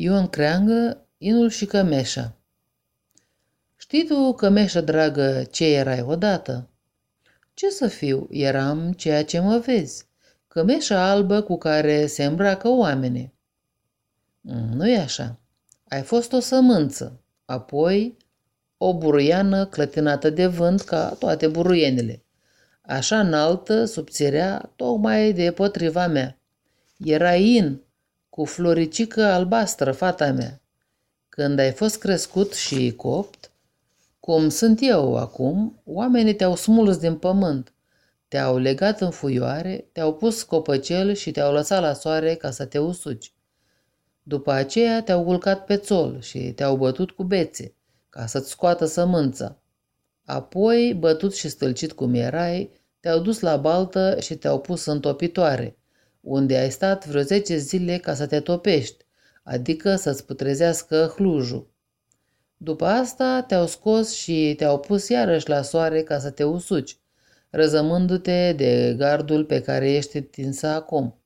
Ion Creangă, Inul și Cămeșa Știi tu, Cămeșa dragă, ce erai odată? Ce să fiu, eram ceea ce mă vezi, cămeșa albă cu care se îmbracă oamenii. Mm, nu e așa. Ai fost o sămânță, apoi o buruiană clătinată de vânt ca toate buruienile. Așa înaltă, subțirea, tocmai de potriva mea. Era in, cu floricică albastră, fata mea. Când ai fost crescut și copt, cum sunt eu acum, oamenii te-au smuls din pământ, te-au legat în fuioare, te-au pus copăcel și te-au lăsat la soare ca să te usuci. După aceea te-au culcat pe țol și te-au bătut cu bețe, ca să-ți scoată sămânța. Apoi, bătut și stâlcit cum erai, te-au dus la baltă și te-au pus în topitoare, unde ai stat vreo zece zile ca să te topești, adică să-ți putrezească hlujul. După asta te-au scos și te-au pus iarăși la soare ca să te usuci, răzămându-te de gardul pe care ești întinsă acum.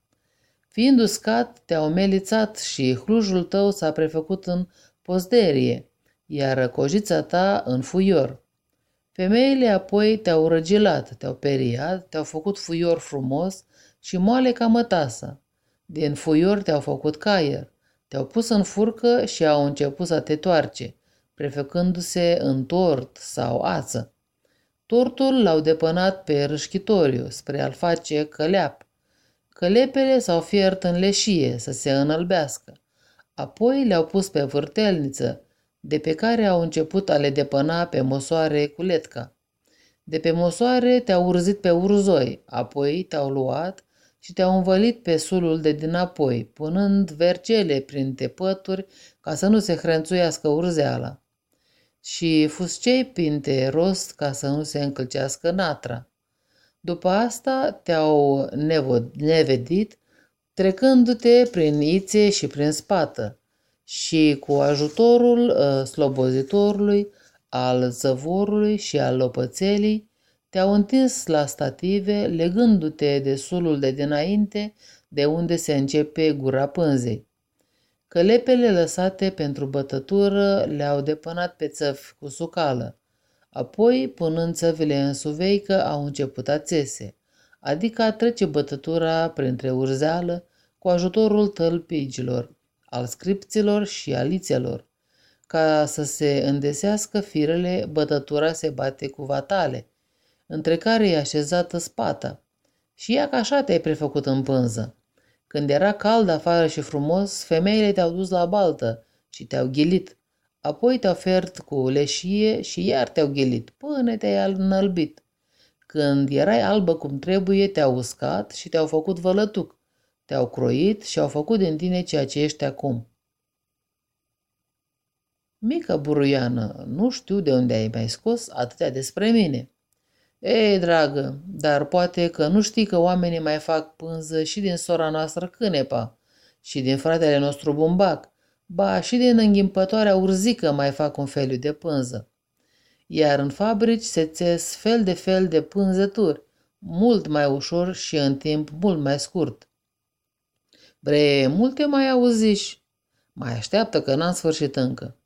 Fiind uscat, te-au melițat și hlujul tău s-a prefăcut în pozderie, iar cojița ta în fuior. Femeile apoi te-au răgilat, te-au periat, te-au făcut fuior frumos și moale ca mătasa. Din fuior te-au făcut caier, te-au pus în furcă și au început să te toarce, prefăcându-se în tort sau ață. Tortul l-au depănat pe rășchitoriu spre a-l face căleap. Călepele s-au fiert în leșie să se înălbească. Apoi le-au pus pe vârtelniță, de pe care au început a le depăna pe mosoare cu letca. De pe mosoare te-au urzit pe urzoi, apoi te-au luat și te-au învălit pe sulul de dinapoi, punând vercele prin tepături ca să nu se hrănțuiască urzeala și fuscei pinte rost ca să nu se încălcească natra. După asta te-au nevedit, trecându-te prin ițe și prin spată și cu ajutorul uh, slobozitorului, al zăvorului și al lopățelii, te-au întins la stative, legându-te de sulul de dinainte, de unde se începe gura pânzei. Călepele lăsate pentru bătătură le-au depănat pe țăvi cu sucală. Apoi, punând țăvile în suveică, au început a țese, adică a trece bătătura printre urzeală cu ajutorul tălpigilor, al scripților și alițelor. Ca să se îndesească firele, bătătura se bate cu vatale, între care e așezată spata. Și ea ca așa te-ai prefăcut în pânză. Când era cald afară și frumos, femeile te-au dus la baltă și te-au ghilit. Apoi te-au fert cu leșie și iar te-au ghilit, până te-ai înălbit. Când erai albă cum trebuie, te-au uscat și te-au făcut vălătuc. Te-au croit și au făcut din tine ceea ce ești acum. Mică buruiană, nu știu de unde ai mai scos atâtea despre mine. Ei, dragă, dar poate că nu știi că oamenii mai fac pânză și din sora noastră Cânepa și din fratele nostru Bumbac, ba și din înghimpătoarea urzică mai fac un feliu de pânză. Iar în fabrici se țes fel de fel de pânzături, mult mai ușor și în timp mult mai scurt. Bre, multe mai auziși. Mai așteaptă că n-am sfârșit încă.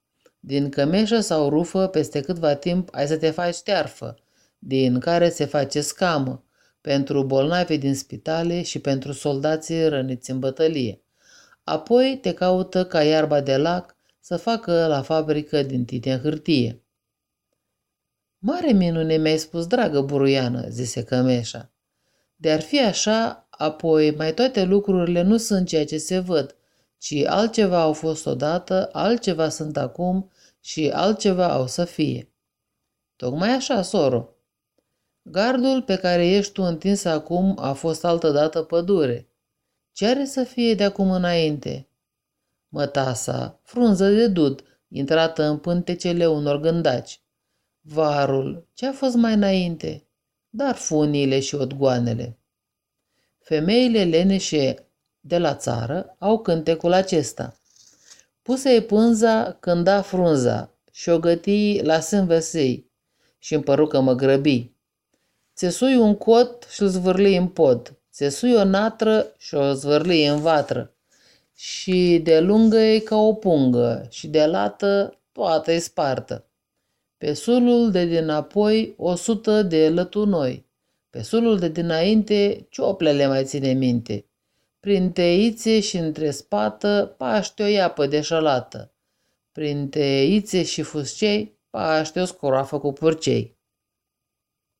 Din cămeșă sau rufă, peste câtva timp ai să te faci tearfă, din care se face scamă pentru bolnavi din spitale și pentru soldații răniți în bătălie. Apoi te caută ca iarba de lac să facă la fabrică din tine hârtie. Mare minune mi-ai spus, dragă buruiană, zise Cămeșa. De-ar fi așa, apoi mai toate lucrurile nu sunt ceea ce se văd, ci altceva au fost odată, altceva sunt acum și altceva au să fie. Tocmai așa, soro, Gardul pe care ești tu întins acum a fost altădată pădure. Ce are să fie de acum înainte? Mătasa, frunză de dud, intrată în pântecele unor gândaci. Varul, ce a fost mai înainte? Dar funile și odgoanele. Femeile leneșe de la țară au cântecul acesta. Puse-i pânza când da frunza și o gătii la sânvesei și împăru că mă grăbi. Țesui un cot și îl zvârli în pod. Țesui o natră și o zvârli în vatră. și de lungă e ca o pungă și de lată toată e spartă. Pe sulul de dinapoi o sută de lătunoi, pe sulul de dinainte cioplele mai ține minte. Prin teițe și între spată paște o iapă de șalată. Prin teițe și fuscei paște o scroafă cu purcei.